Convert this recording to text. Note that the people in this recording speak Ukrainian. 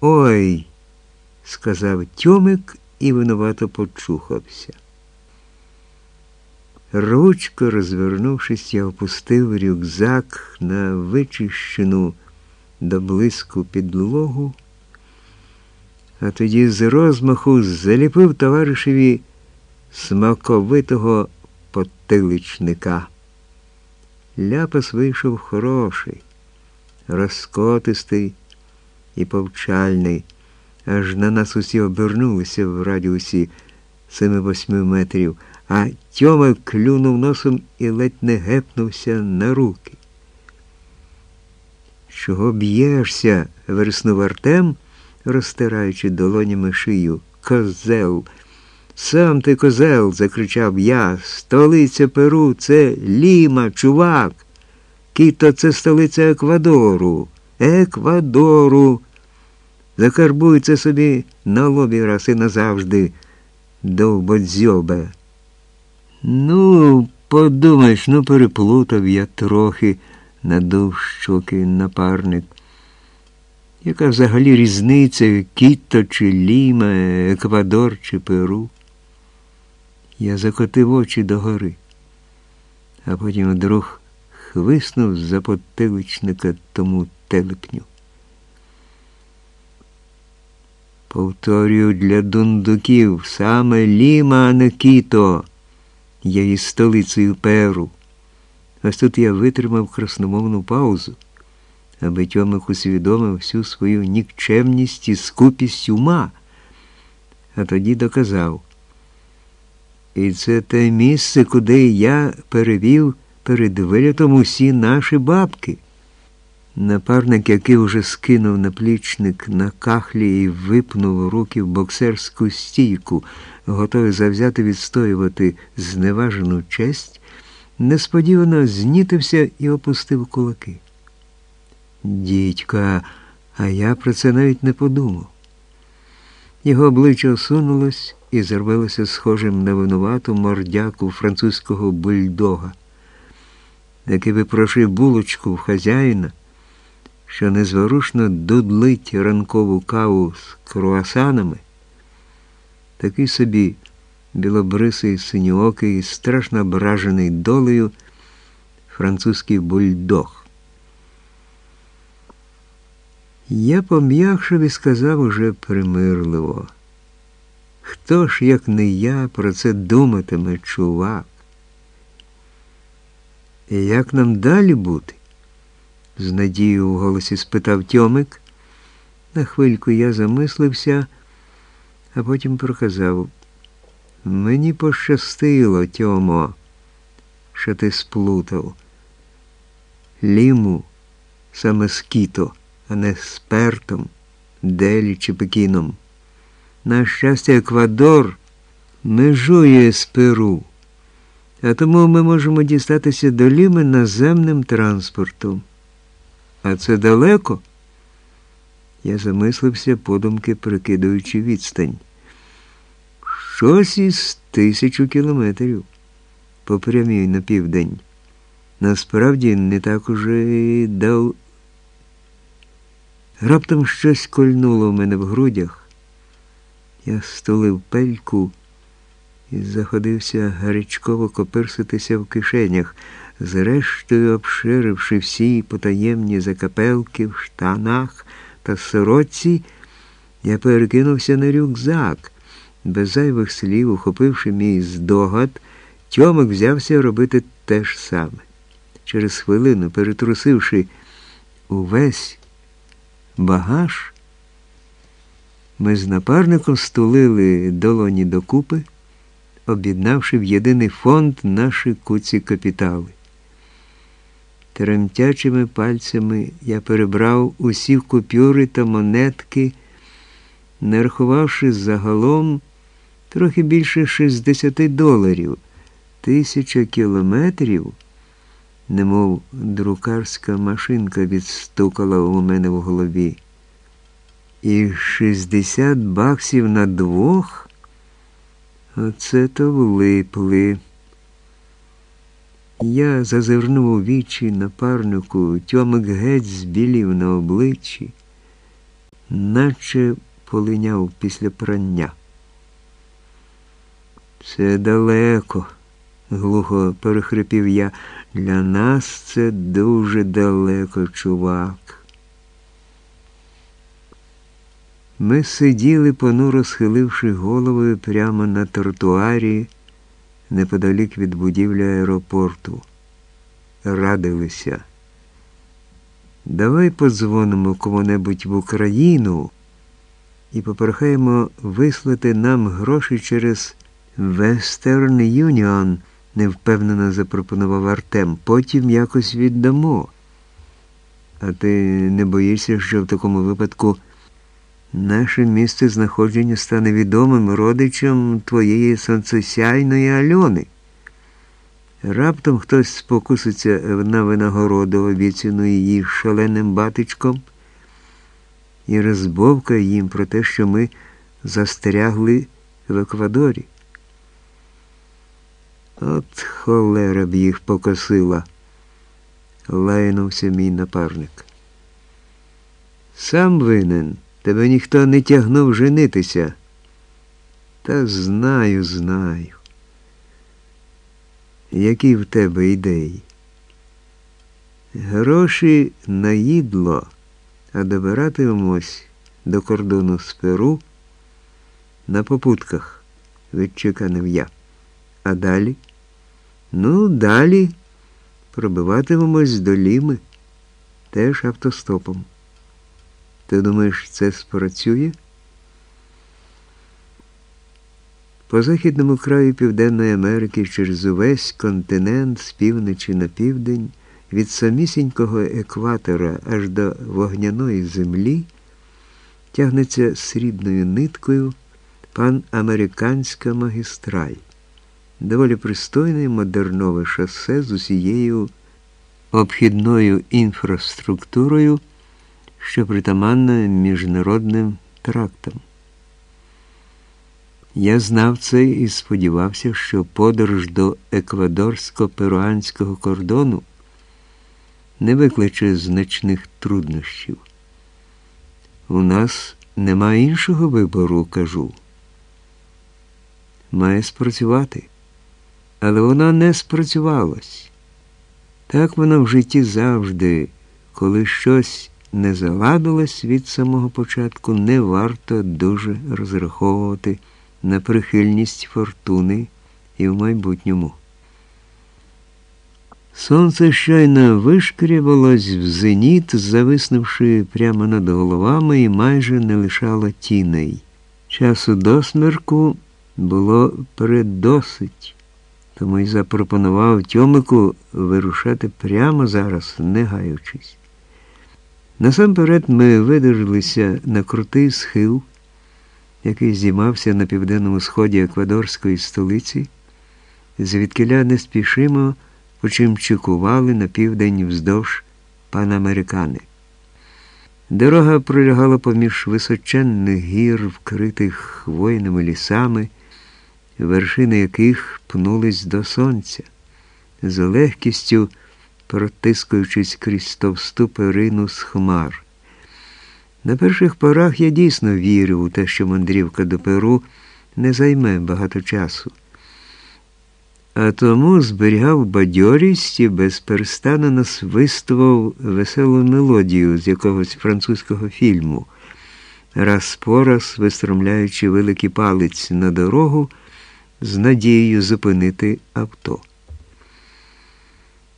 Ой, сказав Тьомик і винувато почухався. Ручко розвернувшись, я опустив рюкзак на вичищену до блиску підлогу, а тоді з розмаху заліпив товаришеві смаковитого потиличника. Ляпас вийшов хороший, розкотистий і повчальний, аж на нас усі обернулися в радіусі семи-восьми метрів, а Тьома клюнув носом і ледь не гепнувся на руки. Чого б'єшся? верснув Артем, розтираючи долонями шию. Козел. Сам ти козел, закричав я. Столиця Перу це Ліма, чувак. Кіто це столиця Еквадору. Еквадору. Закарбуй це собі на лобі раз і назавжди, довбодзьобе. Ну, подумаєш, ну переплутав я трохи, надув щоки напарник. Яка взагалі різниця Кіто чи Ліма, Еквадор чи Перу? Я закотив очі догори, а потім вдруг хвиснув за потиличника тому телепню. Повторюю для дундуків саме Ліма, не Кіто. Я із столицею Перу. Ось тут я витримав красномовну паузу, аби Тьомик усвідомив всю свою нікчемність і скупість ума, а тоді доказав. І це те місце, куди я перевів перед вилітом усі наші бабки. Напарник, який уже скинув наплічник на кахлі і випнув руки в боксерську стійку, готовий завзяти відстоювати зневажену честь, несподівано знітився і опустив кулаки. Дідька, а я про це навіть не подумав. Його обличчя осунулось і зробилося схожим на винувату мордяку французького бульдога, який випрошив булочку в хазяїна що незворушно дудлить ранкову каву з круасанами, такий собі білобрисий синьоокий, страшно ображений долею французький бульдог. Я пом'якшив і сказав уже примирливо. Хто ж, як не я, про це думатиме, чувак? І як нам далі бути? З надією в голосі спитав Тьомик. На хвильку я замислився, а потім проказав. Мені пощастило, Тьомо, що ти сплутав. Ліму саме з кіто, а не з пертом, делі чи пекіном. На щастя, Еквадор межує з Перу, а тому ми можемо дістатися до Ліми наземним транспортом. А це далеко? Я замислився, подумки прикидуючи відстань. Щось із тисячу кілометрів по прямій на південь. Насправді не так уже дав. Раптом щось кольнуло в мене в грудях. Я стулив пельку і заходився гарячково копирситися в кишенях зрештою обширивши всі потаємні закапелки в штанах та сорочці, я перекинувся на рюкзак. Без зайвих слів, ухопивши мій здогад, Тьомик взявся робити те ж саме. Через хвилину, перетрусивши увесь багаж, ми з напарником стулили долоні докупи, об'єднавши в єдиний фонд наші куці капітали. Тремтячими пальцями я перебрав усі купюри та монетки, нарахувавши загалом трохи більше 60 доларів, тисяча кілометрів, немов друкарська машинка відстукала у мене в голові. І 60 баксів на двох. Оце то влипли. Я зазирнув у вічі напарнику, тьомик геть збілів на обличчі. наче полиняв після прання. Це далеко, глухо перехрипів я. Для нас це дуже далеко, чувак. Ми сиділи, понуро схиливши голови прямо на тротуарі неподалік від будівлі аеропорту. Радилися. Давай подзвонимо кому-небудь в Україну і попрохаємо вислати нам гроші через Western Union, невпевнено запропонував Артем. Потім якось віддамо. А ти не боїшся, що в такому випадку наше місце знаходження стане відомим родичам твоєї сонцесяйної Альони? Раптом хтось спокуситься на винагороду, обіцяну її шаленим батичком, і розбовкає їм про те, що ми застрягли в Еквадорі. От холера б їх покосила, лайнувся мій напарник. Сам винен, тебе ніхто не тягнув женитися. Та знаю, знаю. Які в тебе ідеї? Гроші на їдло, а добиратимемось до кордону з Перу на попутках, відчеканив я. А далі? Ну, далі пробиватимемось до Ліми, теж автостопом. Ти думаєш, це спрацює? По західному краю Південної Америки через увесь континент з півночі на південь, від самісінького екватора аж до вогняної землі тягнеться срібною ниткою панамериканська магістраль, доволі пристойне модернове шосе з усією обхідною інфраструктурою, що притаманна міжнародним трактам. Я знав це і сподівався, що подорож до еквадорсько-перуанського кордону не викличе значних труднощів. У нас нема іншого вибору, кажу. Має спрацювати, але вона не спрацювалась. Так воно в житті завжди, коли щось не заладилось від самого початку, не варто дуже розраховувати на прихильність фортуни і в майбутньому. Сонце щойно вишкрібалось в зеніт, зависнувши прямо над головами і майже не лишало тіней. Часу до смерку було передосить, тому й запропонував Тьомику вирушати прямо зараз, не гаючись. Насамперед ми видержалися на крутий схил який здіймався на південному сході еквадорської столиці, звідкиля не спішимо почимчикували на південь вздовж панамерикани. Дорога пролягала поміж височенних гір, вкритих хвойними лісами, вершини яких пнулись до сонця, з легкістю протискуючись крізь товсту перину з хмар. На перших порах я дійсно вірив у те, що мандрівка до Перу не займе багато часу. А тому зберігав бадьорість і безперестанно насвистував веселу мелодію з якогось французького фільму, раз по раз вистромляючи великий палець на дорогу з надією зупинити авто.